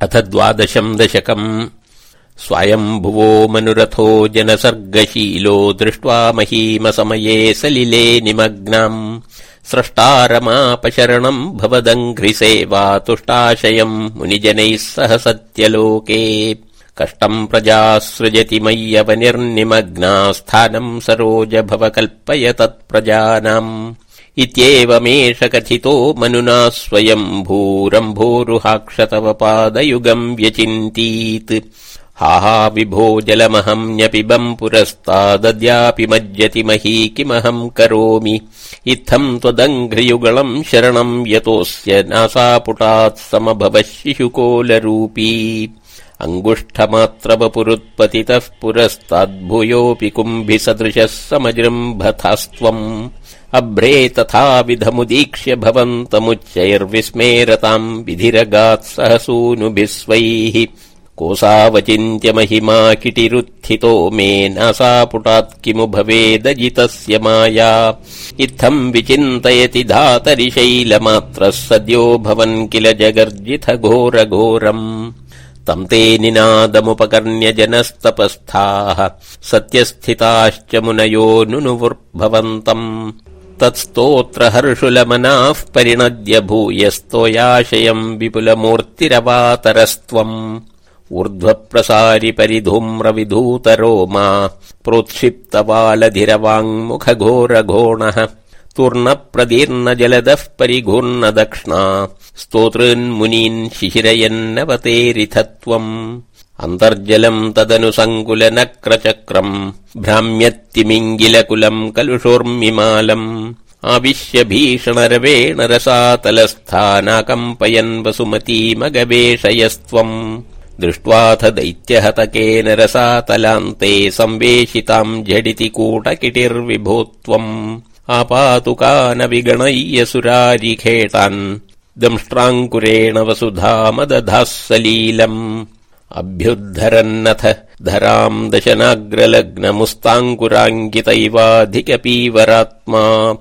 अथ द्वादशम् दशकम्। स्वायम्भुवो मनुरथो जनसर्गशीलो दृष्ट्वा महीमसमये सलिले निमग्नम्। स्रष्टारमापशरणम् भवदङ्घ्रिसेवा तुष्टाशयम् मुनिजनैः सह सत्यलोके। कष्टम् प्रजा सृजति मय्यवनिर्निमग्ना स्थानम् सरोज भव कल्पय तत्प्रजानाम् इत्येवमेष कथितो मनुना स्वयम् भूरम्भोरुहाक्षतव पादयुगम् व्यचिन्तीत्। हा हा विभो जलमहम्न्यपिबम् पुरस्तादद्यापि मज्जति मही किमहम् करोमि। इत्थम् त्वदङ्घ्रियुगलम् शरणम् यतोऽस्य नासापुटात् समभव शिशुकोलरूपी। अङ्गुष्ठमात्रवपुरुत्पतितः पुरस्ताद्भूयोऽपि कुम्भिसदृशः समजृम्भथास्त्वम् अभ्रे तथाविधमुदीक्ष्य भवन्तमुच्चैर्विस्मेरताम् विधिरगात् सहसूनुभिः स्वैः कोसावचिन्त्य महिमा किटिरुत्थितो मे नासापुटात् किमु भवेदजितस्य माया। इत्थम् विचिन्तयति धातरि शैलमात्रः सद्यो भवन् किल जगर्जिथ घोरघोरम् तम् ते निनादमुपकर्ण्य जनस्तपस्थाः। सत्यस्थिताश्च मुनयो नुनुवुर्भवन्तम् तत्स्तोत्र हर्षुलमनाः परिणद्य भूयस्तोयाशयम् विपुलमूर्तिरवातरस्त्वम्। ऊर्ध्वप्रसारि परिधूम्रविधूतरो मा प्रोत्क्षिप्तवालधिरवाङ्मुखघोरघोणः तूर्णप्रदीर्न जलदः परिघूर्न दक्ष्णा स्तोतॄन्मुनीन् शिशिरयन्नवतेरिथ त्वम् अन्तर्जलम् तदनु सङ्कुलनक्रचक्रम् भ्राम्यत्तिमिङ्गिलकुलम् कलुषोर्मिमालम् आविश्य भीषणरवेण रसातलस्थानाकम्पयन् वसुमतीमगवेशयस्त्वम् दृष्ट्वाथ दैत्यहतकेन रसातलान्ते संवेशिताम् झटिति कूटकिटिर्विभो त्वम् सुरारिखेटान् दंष्ट्राङ्कुरेण वसुधामदधाः सलीलम् अभ्युद्धरन्नथ। धराम् दशनाग्रलग्नमुस्ताङ्कुराङ्कितैवाधिकपीवरात्मा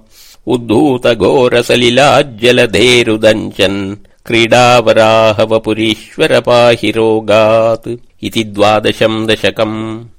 उद्धूतघोरसलिलाज्जलधेरुदञ्चन् क्रीडावराहवपुरीश्वर पाहि रोगात् इति द्वादशम् दशकम्